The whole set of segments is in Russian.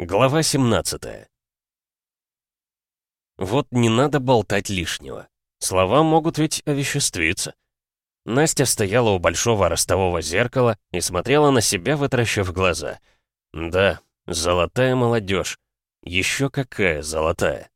Глава 17 Вот не надо болтать лишнего. Слова могут ведь овеществиться. Настя стояла у большого ростового зеркала и смотрела на себя, вытаращив глаза. Да, золотая молодежь. Еще какая золотая.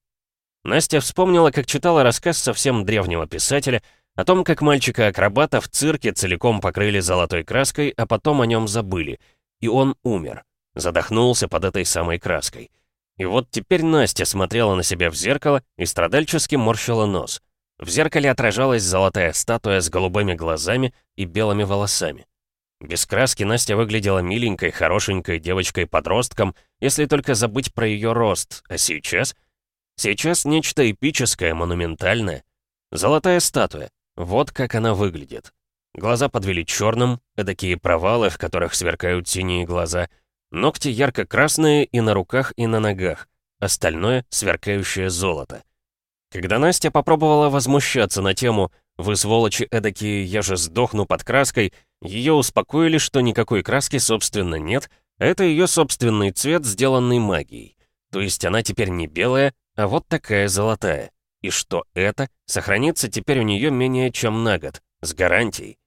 Настя вспомнила, как читала рассказ совсем древнего писателя о том, как мальчика-акробата в цирке целиком покрыли золотой краской, а потом о нем забыли. И он умер. Задохнулся под этой самой краской. И вот теперь Настя смотрела на себя в зеркало и страдальчески морщила нос. В зеркале отражалась золотая статуя с голубыми глазами и белыми волосами. Без краски Настя выглядела миленькой, хорошенькой девочкой-подростком, если только забыть про ее рост, а сейчас... Сейчас нечто эпическое, монументальное. Золотая статуя. Вот как она выглядит. Глаза подвели черным, эдакие провалы, в которых сверкают синие глаза — Ногти ярко-красные и на руках, и на ногах. Остальное — сверкающее золото. Когда Настя попробовала возмущаться на тему «Вы, сволочи эдакие, я же сдохну под краской», ее успокоили, что никакой краски, собственно, нет, а это ее собственный цвет, сделанный магией. То есть она теперь не белая, а вот такая золотая. И что это сохранится теперь у нее менее чем на год, с гарантией.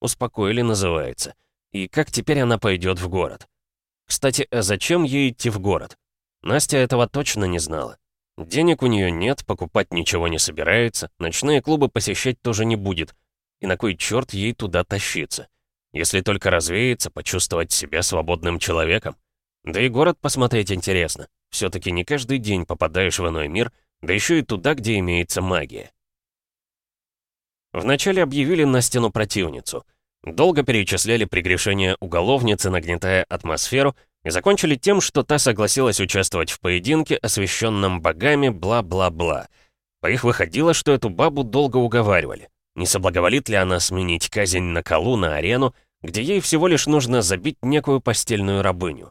Успокоили, называется. И как теперь она пойдет в город? Кстати, а зачем ей идти в город? Настя этого точно не знала. Денег у нее нет, покупать ничего не собирается, ночные клубы посещать тоже не будет. И на кой черт ей туда тащиться? Если только развеяться, почувствовать себя свободным человеком. Да и город посмотреть интересно. Все-таки не каждый день попадаешь в иной мир, да еще и туда, где имеется магия. Вначале объявили Настину противницу — Долго перечисляли прегрешения уголовницы, нагнетая атмосферу, и закончили тем, что та согласилась участвовать в поединке, освященном богами, бла-бла-бла. По их выходило, что эту бабу долго уговаривали. Не соблаговолит ли она сменить казнь на колу на арену, где ей всего лишь нужно забить некую постельную рабыню.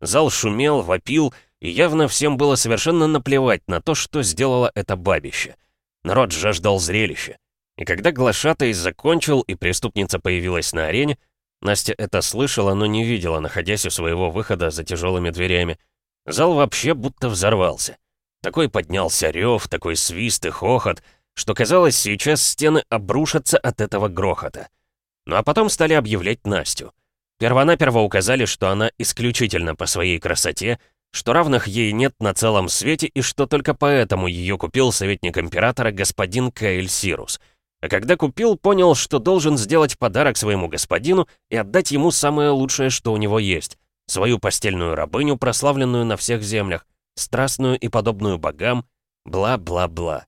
Зал шумел, вопил, и явно всем было совершенно наплевать на то, что сделала это бабище. Народ жаждал зрелища. И когда глашатай закончил и преступница появилась на арене, Настя это слышала, но не видела, находясь у своего выхода за тяжелыми дверями. Зал вообще будто взорвался. Такой поднялся рев, такой свист и хохот, что казалось, сейчас стены обрушатся от этого грохота. Ну а потом стали объявлять Настю. Первонаперво указали, что она исключительно по своей красоте, что равных ей нет на целом свете и что только поэтому ее купил советник императора господин Каэль Сирус — а когда купил, понял, что должен сделать подарок своему господину и отдать ему самое лучшее, что у него есть. Свою постельную рабыню, прославленную на всех землях, страстную и подобную богам, бла-бла-бла.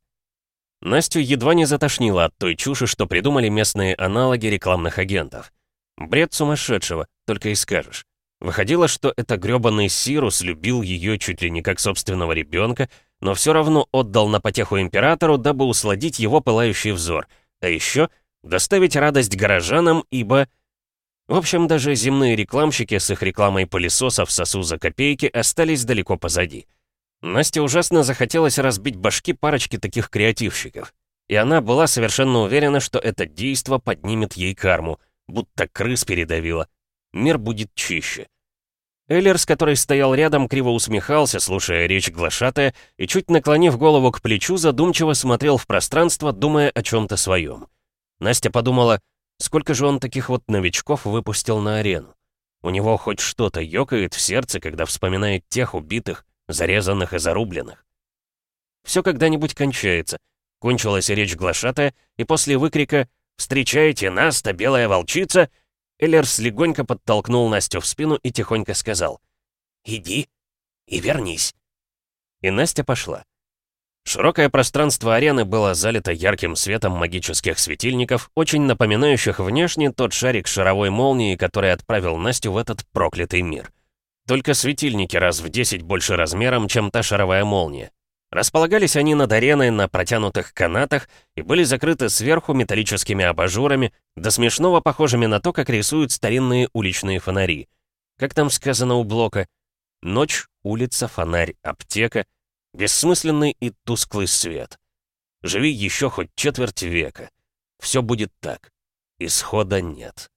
Настю едва не затошнило от той чуши, что придумали местные аналоги рекламных агентов. Бред сумасшедшего, только и скажешь. Выходило, что это грёбаный Сирус любил ее чуть ли не как собственного ребенка, но все равно отдал на потеху императору, дабы усладить его пылающий взор — а еще доставить радость горожанам, ибо... В общем, даже земные рекламщики с их рекламой пылесосов сосу за копейки остались далеко позади. Насте ужасно захотелось разбить башки парочки таких креативщиков. И она была совершенно уверена, что это действо поднимет ей карму, будто крыс передавила. Мир будет чище. Эллерс, который стоял рядом, криво усмехался, слушая речь глашатая, и чуть наклонив голову к плечу, задумчиво смотрел в пространство, думая о чем-то своем. Настя подумала, сколько же он таких вот новичков выпустил на арену. У него хоть что-то ёкает в сердце, когда вспоминает тех убитых, зарезанных и зарубленных. Все когда-нибудь кончается. Кончилась речь глашатая, и после выкрика «Встречайте нас-то, белая волчица!» Эллерс легонько подтолкнул Настю в спину и тихонько сказал «Иди и вернись». И Настя пошла. Широкое пространство арены было залито ярким светом магических светильников, очень напоминающих внешне тот шарик шаровой молнии, который отправил Настю в этот проклятый мир. Только светильники раз в десять больше размером, чем та шаровая молния. Располагались они над ареной на протянутых канатах и были закрыты сверху металлическими абажурами, до смешного похожими на то, как рисуют старинные уличные фонари. Как там сказано у блока? Ночь, улица, фонарь, аптека. Бессмысленный и тусклый свет. Живи еще хоть четверть века. Все будет так. Исхода нет.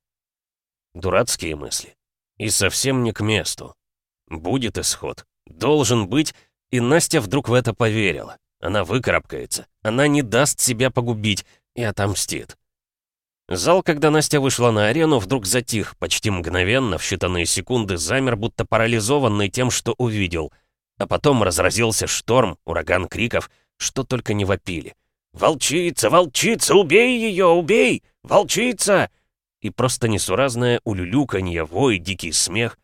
Дурацкие мысли. И совсем не к месту. Будет исход. Должен быть, и Настя вдруг в это поверила. Она выкарабкается, она не даст себя погубить и отомстит. Зал, когда Настя вышла на арену, вдруг затих, почти мгновенно, в считанные секунды замер, будто парализованный тем, что увидел. А потом разразился шторм, ураган криков, что только не вопили. «Волчица, волчица, убей ее, убей! Волчица!» И просто несуразное улюлюканье, вой, дикий смех.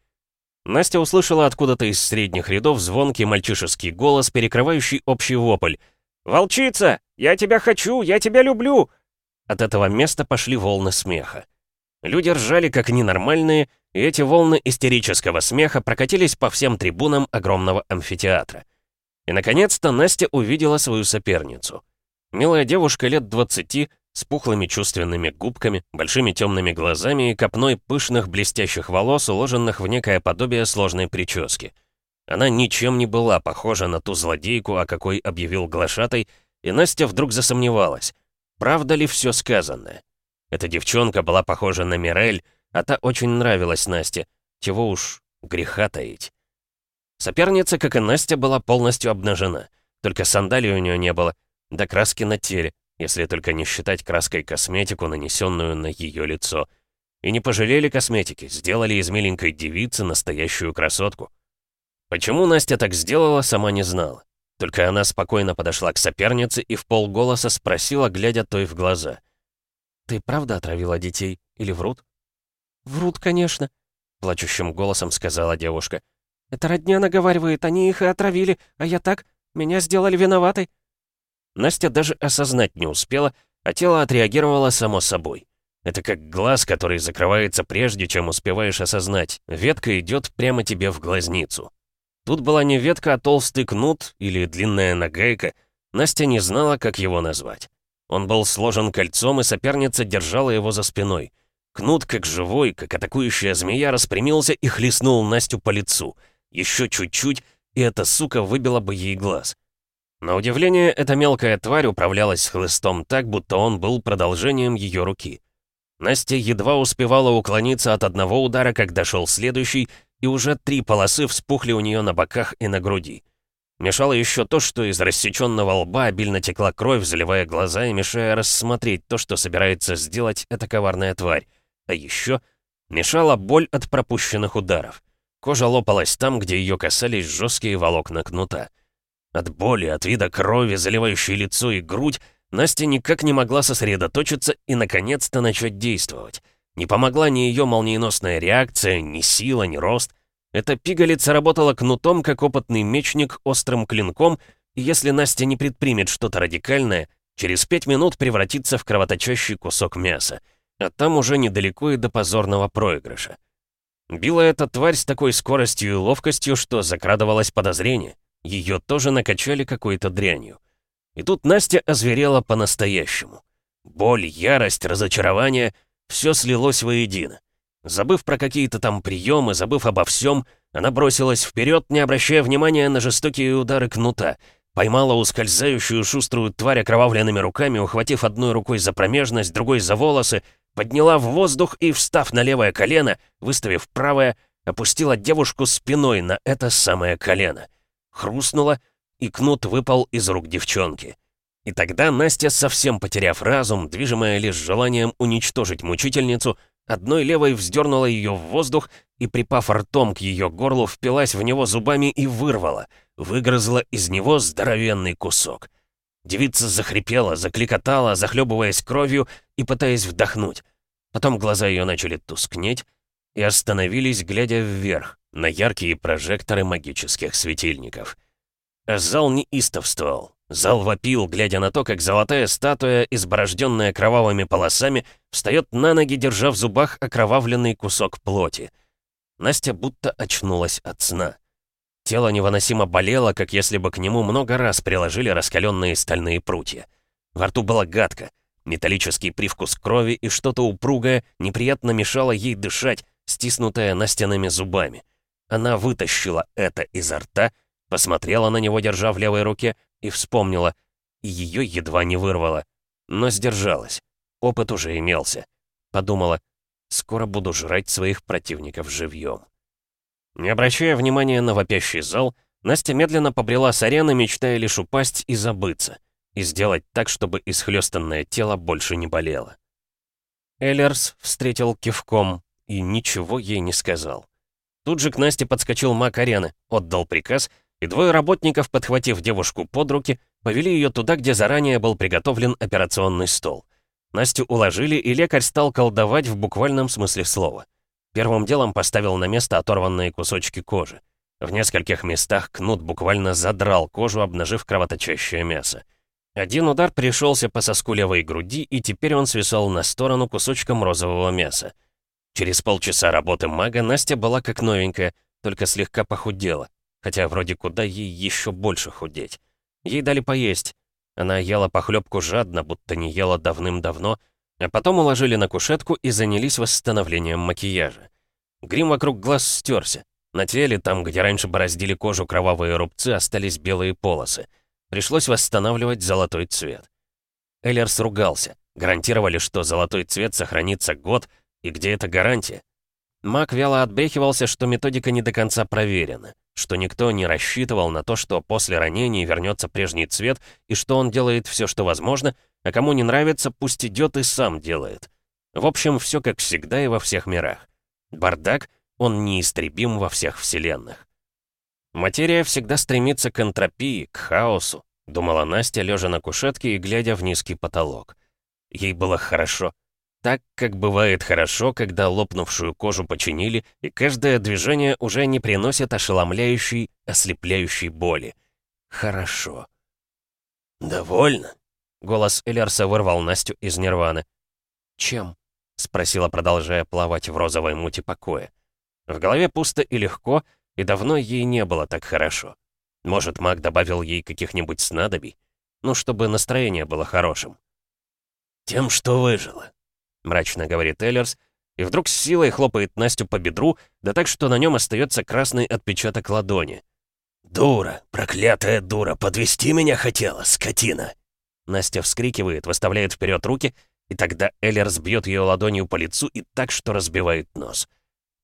Настя услышала откуда-то из средних рядов звонкий мальчишеский голос, перекрывающий общий вопль. «Волчица! Я тебя хочу! Я тебя люблю!» От этого места пошли волны смеха. Люди ржали как ненормальные, и эти волны истерического смеха прокатились по всем трибунам огромного амфитеатра. И, наконец-то, Настя увидела свою соперницу. Милая девушка лет 20, с пухлыми чувственными губками, большими темными глазами и копной пышных блестящих волос, уложенных в некое подобие сложной прически. Она ничем не была похожа на ту злодейку, о какой объявил глашатай, и Настя вдруг засомневалась, правда ли все сказанное. Эта девчонка была похожа на Мирель, а та очень нравилась Насте, чего уж греха таить. Соперница, как и Настя, была полностью обнажена, только сандалий у нее не было, до краски на теле, если только не считать краской косметику, нанесенную на ее лицо. И не пожалели косметики, сделали из миленькой девицы настоящую красотку. Почему Настя так сделала, сама не знала. Только она спокойно подошла к сопернице и в полголоса спросила, глядя той в глаза. «Ты правда отравила детей? Или врут?» «Врут, конечно», — плачущим голосом сказала девушка. «Это родня наговаривает, они их и отравили, а я так, меня сделали виноватой». Настя даже осознать не успела, а тело отреагировало само собой. Это как глаз, который закрывается прежде, чем успеваешь осознать. Ветка идет прямо тебе в глазницу. Тут была не ветка, а толстый кнут или длинная нагайка. Настя не знала, как его назвать. Он был сложен кольцом, и соперница держала его за спиной. Кнут, как живой, как атакующая змея, распрямился и хлестнул Настю по лицу. Еще чуть-чуть, и эта сука выбила бы ей глаз. На удивление, эта мелкая тварь управлялась хлыстом так, будто он был продолжением ее руки. Настя едва успевала уклониться от одного удара, когда шел следующий, и уже три полосы вспухли у нее на боках и на груди. Мешало еще то, что из рассеченного лба обильно текла кровь, заливая глаза и мешая рассмотреть то, что собирается сделать эта коварная тварь. А еще мешала боль от пропущенных ударов. Кожа лопалась там, где ее касались жесткие волокна кнута. От боли, от вида крови, заливающей лицо и грудь, Настя никак не могла сосредоточиться и, наконец-то, начать действовать. Не помогла ни ее молниеносная реакция, ни сила, ни рост. Эта пигалица работала кнутом, как опытный мечник, острым клинком, и если Настя не предпримет что-то радикальное, через пять минут превратится в кровоточащий кусок мяса. А там уже недалеко и до позорного проигрыша. Била эта тварь с такой скоростью и ловкостью, что закрадывалось подозрение. Ее тоже накачали какой-то дрянью. И тут Настя озверела по-настоящему. Боль, ярость, разочарование — все слилось воедино. Забыв про какие-то там приемы, забыв обо всем, она бросилась вперед, не обращая внимания на жестокие удары кнута, поймала ускользающую шуструю тварь окровавленными руками, ухватив одной рукой за промежность, другой за волосы, подняла в воздух и, встав на левое колено, выставив правое, опустила девушку спиной на это самое колено — хрустнуло, и кнут выпал из рук девчонки. И тогда Настя, совсем потеряв разум, движимая лишь желанием уничтожить мучительницу, одной левой вздернула ее в воздух и, припав ртом к ее горлу, впилась в него зубами и вырвала, выгрызла из него здоровенный кусок. Девица захрипела, закликотала, захлебываясь кровью и пытаясь вдохнуть. Потом глаза ее начали тускнеть и остановились, глядя вверх, на яркие прожекторы магических светильников. А зал неистовствовал. Зал вопил, глядя на то, как золотая статуя, изборожденная кровавыми полосами, встает на ноги, держа в зубах окровавленный кусок плоти. Настя будто очнулась от сна. Тело невыносимо болело, как если бы к нему много раз приложили раскаленные стальные прутья. Во рту было гадко. Металлический привкус крови и что-то упругое неприятно мешало ей дышать, стиснутое настенными зубами. Она вытащила это изо рта, посмотрела на него, держа в левой руке, и вспомнила. Ее едва не вырвало. Но сдержалась. Опыт уже имелся. Подумала, скоро буду жрать своих противников живьем. Не обращая внимания на вопящий зал, Настя медленно побрела с арены, мечтая лишь упасть и забыться. И сделать так, чтобы исхлёстанное тело больше не болело. Эллерс встретил кивком и ничего ей не сказал. Тут же к Насте подскочил маг арены, отдал приказ, и двое работников, подхватив девушку под руки, повели ее туда, где заранее был приготовлен операционный стол. Настю уложили, и лекарь стал колдовать в буквальном смысле слова. Первым делом поставил на место оторванные кусочки кожи. В нескольких местах кнут буквально задрал кожу, обнажив кровоточащее мясо. Один удар пришелся по соску левой груди, и теперь он свисал на сторону кусочком розового мяса. Через полчаса работы мага Настя была как новенькая, только слегка похудела, хотя вроде куда ей еще больше худеть. Ей дали поесть. Она ела похлебку жадно, будто не ела давным-давно, а потом уложили на кушетку и занялись восстановлением макияжа. Грим вокруг глаз стерся. На теле, там, где раньше бороздили кожу кровавые рубцы, остались белые полосы — Пришлось восстанавливать золотой цвет. Эллерс ругался. Гарантировали, что золотой цвет сохранится год, и где эта гарантия? Мак вяло отбрехивался, что методика не до конца проверена, что никто не рассчитывал на то, что после ранений вернется прежний цвет, и что он делает все, что возможно, а кому не нравится, пусть идет и сам делает. В общем, все как всегда и во всех мирах. Бардак, он неистребим во всех вселенных. Материя всегда стремится к энтропии, к хаосу, думала Настя, лежа на кушетке и глядя в низкий потолок. Ей было хорошо. Так, как бывает хорошо, когда лопнувшую кожу починили, и каждое движение уже не приносит ошеломляющей, ослепляющей боли. Хорошо. «Довольно?» — голос Элерса вырвал Настю из нирваны. «Чем?» — спросила, продолжая плавать в розовой мути покоя. В голове пусто и легко, и давно ей не было так хорошо. Может, маг добавил ей каких-нибудь снадобий? Ну, чтобы настроение было хорошим. «Тем, что выжило», — мрачно говорит Эллерс, и вдруг с силой хлопает Настю по бедру, да так, что на нем остается красный отпечаток ладони. «Дура, проклятая дура, подвести меня хотела, скотина!» Настя вскрикивает, выставляет вперед руки, и тогда Эллерс бьет ее ладонью по лицу и так, что разбивает нос.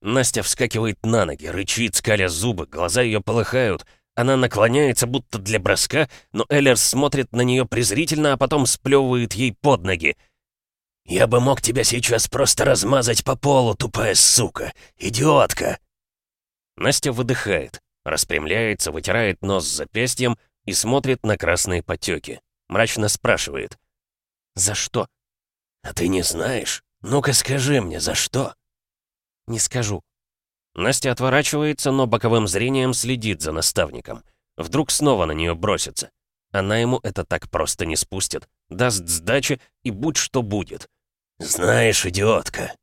Настя вскакивает на ноги, рычит, скаля зубы, глаза ее полыхают. Она наклоняется, будто для броска, но Эллерс смотрит на нее презрительно, а потом сплевывает ей под ноги. «Я бы мог тебя сейчас просто размазать по полу, тупая сука! Идиотка!» Настя выдыхает, распрямляется, вытирает нос запястьем и смотрит на красные потеки. Мрачно спрашивает. «За что?» «А ты не знаешь? Ну-ка скажи мне, за что?» «Не скажу». Настя отворачивается, но боковым зрением следит за наставником. Вдруг снова на нее бросится. Она ему это так просто не спустит. Даст сдачи, и будь что будет. «Знаешь, идиотка!»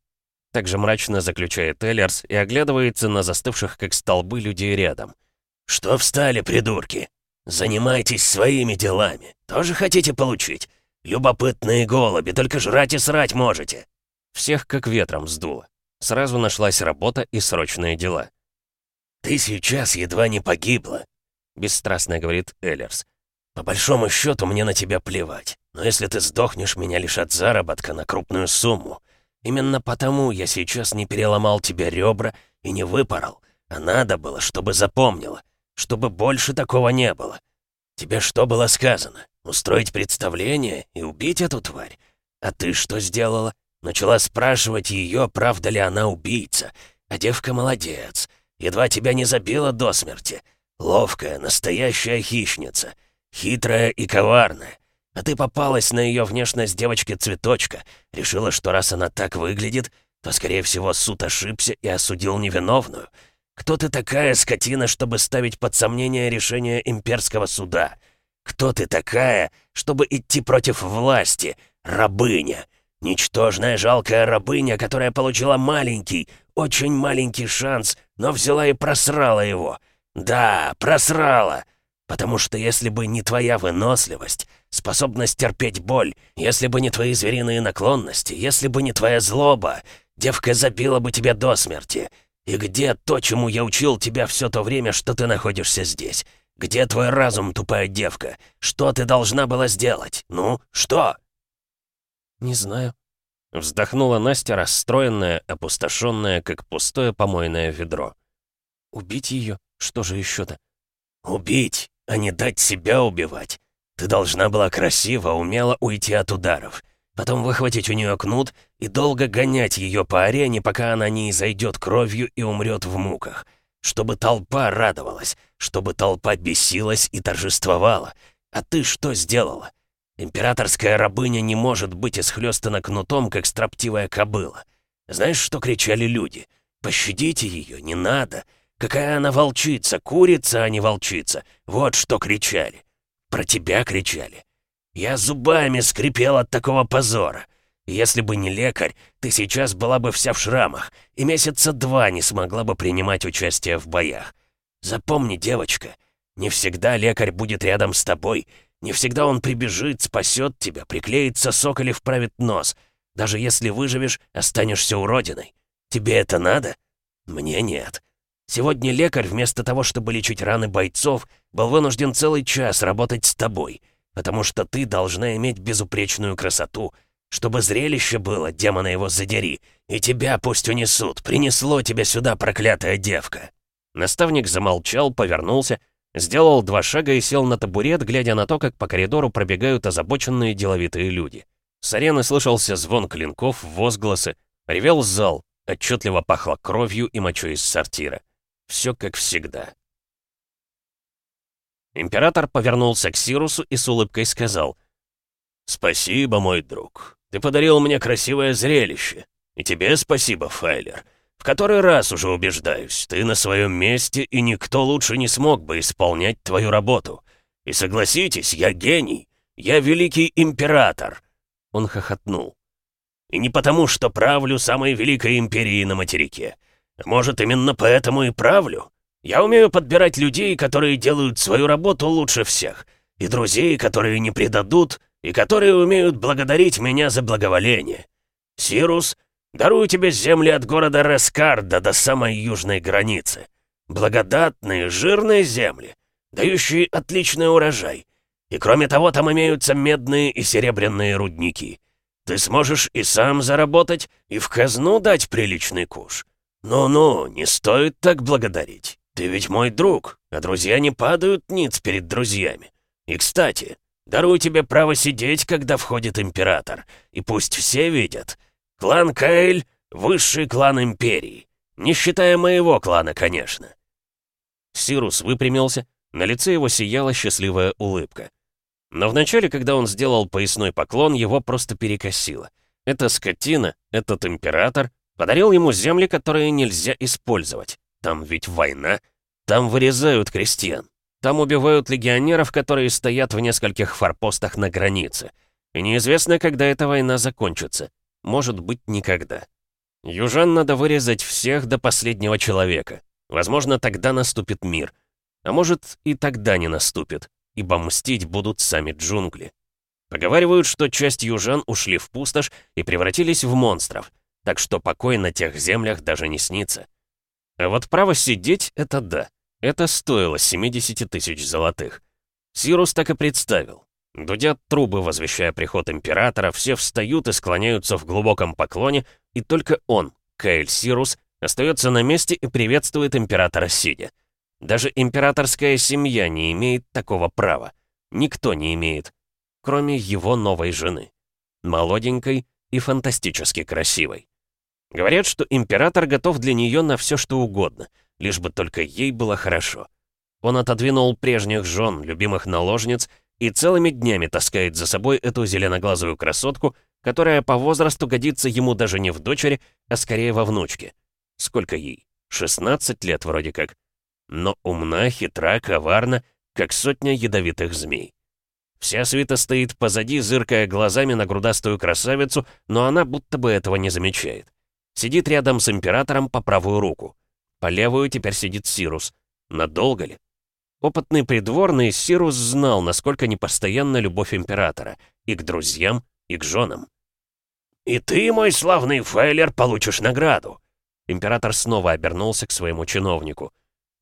Также мрачно заключает Эллерс и оглядывается на застывших как столбы людей рядом. «Что встали, придурки? Занимайтесь своими делами. Тоже хотите получить? Любопытные голуби, только жрать и срать можете!» Всех как ветром сдуло. Сразу нашлась работа и срочные дела. «Ты сейчас едва не погибла», — бесстрастно говорит Эллерс. «По большому счету мне на тебя плевать. Но если ты сдохнешь, меня лишат заработка на крупную сумму. Именно потому я сейчас не переломал тебе ребра и не выпорол. А надо было, чтобы запомнила. Чтобы больше такого не было. Тебе что было сказано? Устроить представление и убить эту тварь? А ты что сделала? Начала спрашивать ее, правда ли она убийца. А девка молодец. Едва тебя не забила до смерти. Ловкая, настоящая хищница. Хитрая и коварная. А ты попалась на ее внешность девочки-цветочка. Решила, что раз она так выглядит, то, скорее всего, суд ошибся и осудил невиновную. Кто ты такая, скотина, чтобы ставить под сомнение решение имперского суда? Кто ты такая, чтобы идти против власти, рабыня? Ничтожная жалкая рабыня, которая получила маленький, очень маленький шанс, но взяла и просрала его. Да, просрала. Потому что если бы не твоя выносливость, способность терпеть боль, если бы не твои звериные наклонности, если бы не твоя злоба, девка забила бы тебя до смерти. И где то, чему я учил тебя все то время, что ты находишься здесь? Где твой разум, тупая девка? Что ты должна была сделать? Ну, что?» «Не знаю». Вздохнула Настя, расстроенная, опустошенная, как пустое помойное ведро. «Убить ее? Что же еще-то?» Убить, а не дать себя убивать. Ты должна была красиво, умело уйти от ударов. Потом выхватить у нее кнут и долго гонять ее по арене, пока она не изойдет кровью и умрет в муках. Чтобы толпа радовалась, чтобы толпа бесилась и торжествовала. А ты что сделала? Императорская рабыня не может быть исхлёстана кнутом, как строптивая кобыла. Знаешь, что кричали люди? «Пощадите ее, не надо! Какая она волчица, курица, а не волчица!» Вот что кричали. Про тебя кричали. Я зубами скрипел от такого позора. Если бы не лекарь, ты сейчас была бы вся в шрамах, и месяца два не смогла бы принимать участие в боях. Запомни, девочка, не всегда лекарь будет рядом с тобой, не всегда он прибежит, спасет тебя, приклеит сосок или вправит нос. Даже если выживешь, останешься уродиной. Тебе это надо? Мне нет. Сегодня лекарь, вместо того, чтобы лечить раны бойцов, был вынужден целый час работать с тобой, потому что ты должна иметь безупречную красоту, чтобы зрелище было, демона его задери, и тебя пусть унесут, принесло тебя сюда проклятая девка». Наставник замолчал, повернулся, сделал два шага и сел на табурет, глядя на то, как по коридору пробегают озабоченные деловитые люди. С арены слышался звон клинков, возгласы, ревел зал, отчетливо пахло кровью и мочой из сортира. Все как всегда. Император повернулся к Сирусу и с улыбкой сказал. «Спасибо, мой друг. Ты подарил мне красивое зрелище. И тебе спасибо, Файлер. В который раз уже убеждаюсь, ты на своем месте, и никто лучше не смог бы исполнять твою работу. И согласитесь, я гений. Я великий император». Он хохотнул. «И не потому, что правлю самой великой империей на материке. Может, именно поэтому и правлю. Я умею подбирать людей, которые делают свою работу лучше всех, и друзей, которые не предадут, и которые умеют благодарить меня за благоволение. Сирус, дарую тебе земли от города Рескарда до самой южной границы. Благодатные, жирные земли, дающие отличный урожай. И кроме того, там имеются медные и серебряные рудники. Ты сможешь и сам заработать, и в казну дать приличный куш. Ну-ну, не стоит так благодарить. «Ты ведь мой друг, а друзья не падают ниц перед друзьями. И, кстати, дарую тебе право сидеть, когда входит император, и пусть все видят. Клан Каэль — высший клан империи, не считая моего клана, конечно». Сирус выпрямился, на лице его сияла счастливая улыбка. Но вначале, когда он сделал поясной поклон, его просто перекосило. Эта скотина, этот император, подарил ему земли, которые нельзя использовать. Там ведь война. Там вырезают крестьян. Там убивают легионеров, которые стоят в нескольких форпостах на границе. И неизвестно, когда эта война закончится. Может быть, никогда. Южан надо вырезать всех до последнего человека. Возможно, тогда наступит мир. А может, и тогда не наступит, ибо мстить будут сами джунгли. Поговаривают, что часть южан ушли в пустошь и превратились в монстров, так что покой на тех землях даже не снится. А вот право сидеть — это да. Это стоило 70 тысяч золотых. Сирус так и представил. Дудят трубы, возвещая приход императора, все встают и склоняются в глубоком поклоне, и только он, Каэль Сирус, остается на месте и приветствует императора сидя. Даже императорская семья не имеет такого права. Никто не имеет, кроме его новой жены. Молоденькой и фантастически красивой. Говорят, что император готов для нее на все что угодно, лишь бы только ей было хорошо. Он отодвинул прежних жен, любимых наложниц, и целыми днями таскает за собой эту зеленоглазую красотку, которая по возрасту годится ему даже не в дочери, а скорее во внучке. Сколько ей? 16 лет вроде как. Но умна, хитра, коварна, как сотня ядовитых змей. Вся свита стоит позади, зыркая глазами на грудастую красавицу, но она будто бы этого не замечает. Сидит рядом с императором по правую руку. По левую теперь сидит Сирус. Надолго ли? Опытный придворный Сирус знал, насколько непостоянна любовь императора. И к друзьям, и к женам. «И ты, мой славный Фейлер, получишь награду!» Император снова обернулся к своему чиновнику.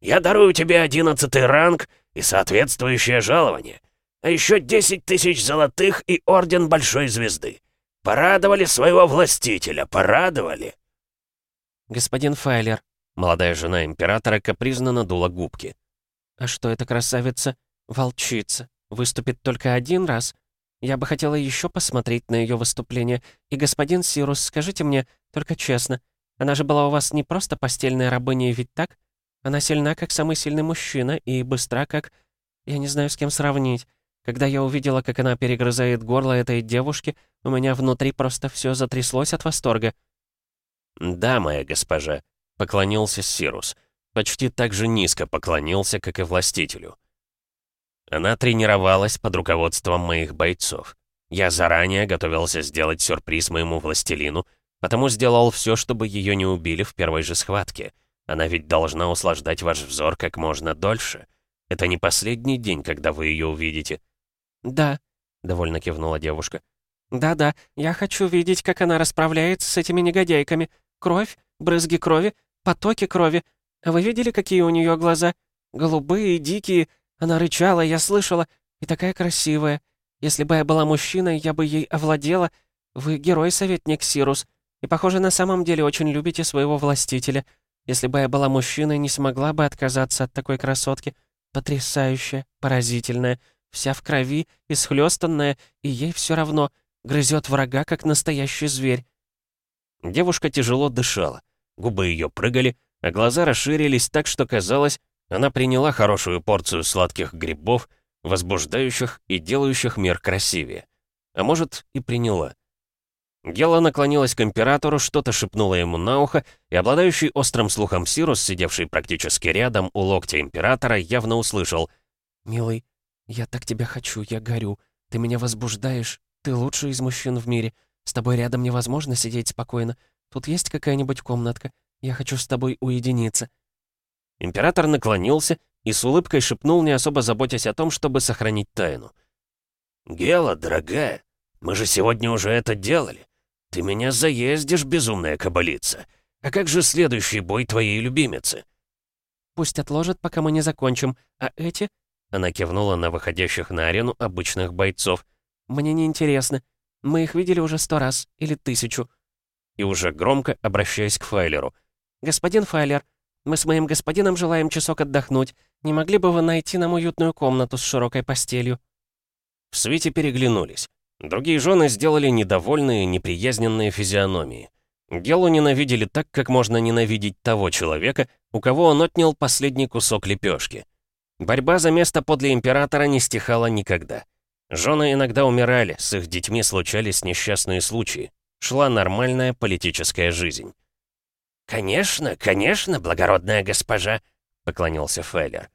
«Я дарую тебе одиннадцатый ранг и соответствующее жалование, а еще десять тысяч золотых и орден Большой Звезды. Порадовали своего властителя, порадовали!» «Господин Файлер», — молодая жена императора капризно надула губки. А что эта красавица? Волчица. Выступит только один раз? Я бы хотела еще посмотреть на ее выступление. И, господин Сирус, скажите мне, только честно, она же была у вас не просто постельная рабыня, ведь так? Она сильна, как самый сильный мужчина, и быстра, как... Я не знаю, с кем сравнить. Когда я увидела, как она перегрызает горло этой девушки, у меня внутри просто все затряслось от восторга. «Да, моя госпожа», — поклонился Сирус. Почти так же низко поклонился, как и властителю. Она тренировалась под руководством моих бойцов. Я заранее готовился сделать сюрприз моему властелину, потому сделал все, чтобы ее не убили в первой же схватке. Она ведь должна услаждать ваш взор как можно дольше. Это не последний день, когда вы ее увидите. «Да», — довольно кивнула девушка. «Да-да, я хочу видеть, как она расправляется с этими негодяйками. Кровь, брызги крови, потоки крови. А вы видели, какие у нее глаза? Голубые, дикие. Она рычала, я слышала. И такая красивая. Если бы я была мужчиной, я бы ей овладела. Вы герой-советник Сирус. И, похоже, на самом деле очень любите своего властителя. Если бы я была мужчиной, не смогла бы отказаться от такой красотки. Потрясающая, поразительная, вся в крови, исхлёстанная, и ей все равно. Грызет врага, как настоящий зверь. Девушка тяжело дышала. Губы ее прыгали, а глаза расширились так, что казалось, она приняла хорошую порцию сладких грибов, возбуждающих и делающих мир красивее. А может, и приняла. Гела наклонилась к императору, что-то шепнула ему на ухо, и обладающий острым слухом Сирус, сидевший практически рядом у локтя императора, явно услышал «Милый, я так тебя хочу, я горю. Ты меня возбуждаешь. Ты лучший из мужчин в мире. С тобой рядом невозможно сидеть спокойно. Тут есть какая-нибудь комнатка? Я хочу с тобой уединиться». Император наклонился и с улыбкой шепнул, не особо заботясь о том, чтобы сохранить тайну. «Гела, дорогая, мы же сегодня уже это делали. Ты меня заездишь, безумная кабалица. А как же следующий бой твоей любимицы?» «Пусть отложат, пока мы не закончим. А эти...» Она кивнула на выходящих на арену обычных бойцов. «Мне не интересно. Мы их видели уже сто раз. Или тысячу». И уже громко, обращаясь к Файлеру. «Господин Файлер, мы с моим господином желаем часок отдохнуть. Не могли бы вы найти нам уютную комнату с широкой постелью?» В свете переглянулись. Другие жены сделали недовольные, неприязненные физиономии. Гелу ненавидели так, как можно ненавидеть того человека, у кого он отнял последний кусок лепешки. Борьба за место подле императора не стихала никогда. Жены иногда умирали, с их детьми случались несчастные случаи. Шла нормальная политическая жизнь. «Конечно, конечно, благородная госпожа», — поклонился Феллер.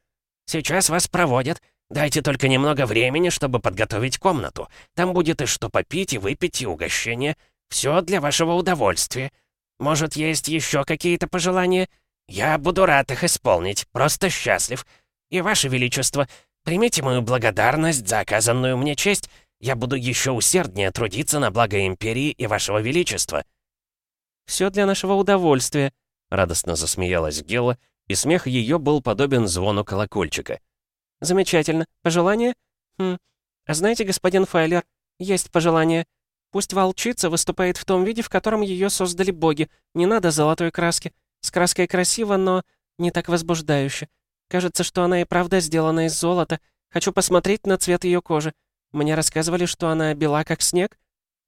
«Сейчас вас проводят. Дайте только немного времени, чтобы подготовить комнату. Там будет и что попить, и выпить, и угощение. Все для вашего удовольствия. Может, есть еще какие-то пожелания? Я буду рад их исполнить, просто счастлив. И, Ваше Величество, примите мою благодарность за оказанную мне честь. Я буду еще усерднее трудиться на благо Империи и Вашего Величества». «Все для нашего удовольствия», — радостно засмеялась Гела, и смех ее был подобен звону колокольчика. «Замечательно. Пожелание? Хм. А знаете, господин Файлер, есть пожелание. Пусть волчица выступает в том виде, в котором ее создали боги. Не надо золотой краски. С краской красиво, но не так возбуждающе. Кажется, что она и правда сделана из золота. Хочу посмотреть на цвет ее кожи. Мне рассказывали, что она бела, как снег.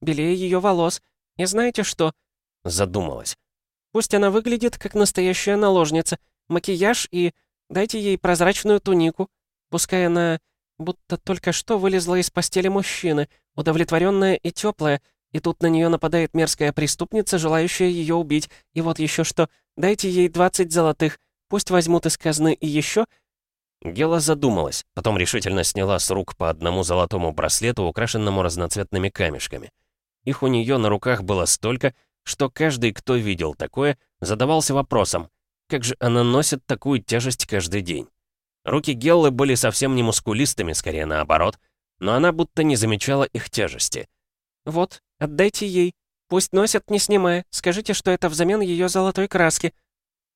Белее ее волос. И знаете что?» Задумалась. «Пусть она выглядит, как настоящая наложница. Макияж и... Дайте ей прозрачную тунику. Пускай она будто только что вылезла из постели мужчины, удовлетворенная и теплая, и тут на нее нападает мерзкая преступница, желающая ее убить. И вот еще что. Дайте ей 20 золотых. Пусть возьмут из казны и еще. Гела задумалась, потом решительно сняла с рук по одному золотому браслету, украшенному разноцветными камешками. Их у нее на руках было столько, что каждый, кто видел такое, задавался вопросом, как же она носит такую тяжесть каждый день. Руки Геллы были совсем не мускулистыми, скорее наоборот, но она будто не замечала их тяжести. «Вот, отдайте ей. Пусть носят, не снимая. Скажите, что это взамен ее золотой краски».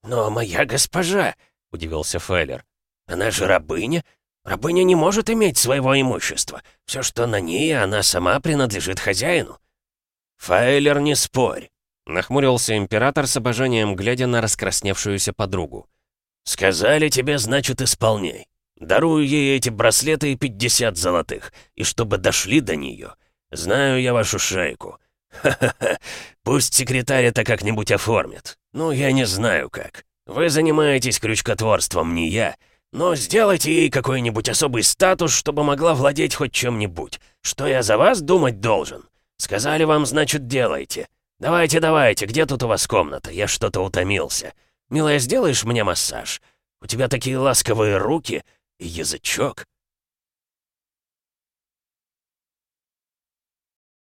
«Но моя госпожа», — удивился Феллер, — «она же рабыня. Рабыня не может иметь своего имущества. Все, что на ней, она сама принадлежит хозяину». «Фейлер, не спорь», — нахмурился император с обожанием, глядя на раскрасневшуюся подругу. «Сказали тебе, значит, исполняй. Дарую ей эти браслеты и 50 золотых, и чтобы дошли до нее. Знаю я вашу шайку. Ха-ха-ха, пусть секретарь это как-нибудь оформит. Ну, я не знаю как. Вы занимаетесь крючкотворством, не я. Но сделайте ей какой-нибудь особый статус, чтобы могла владеть хоть чем-нибудь. Что я за вас думать должен? Сказали вам, значит, делайте. Давайте, давайте, где тут у вас комната? Я что-то утомился. Милая, сделаешь мне массаж? У тебя такие ласковые руки и язычок.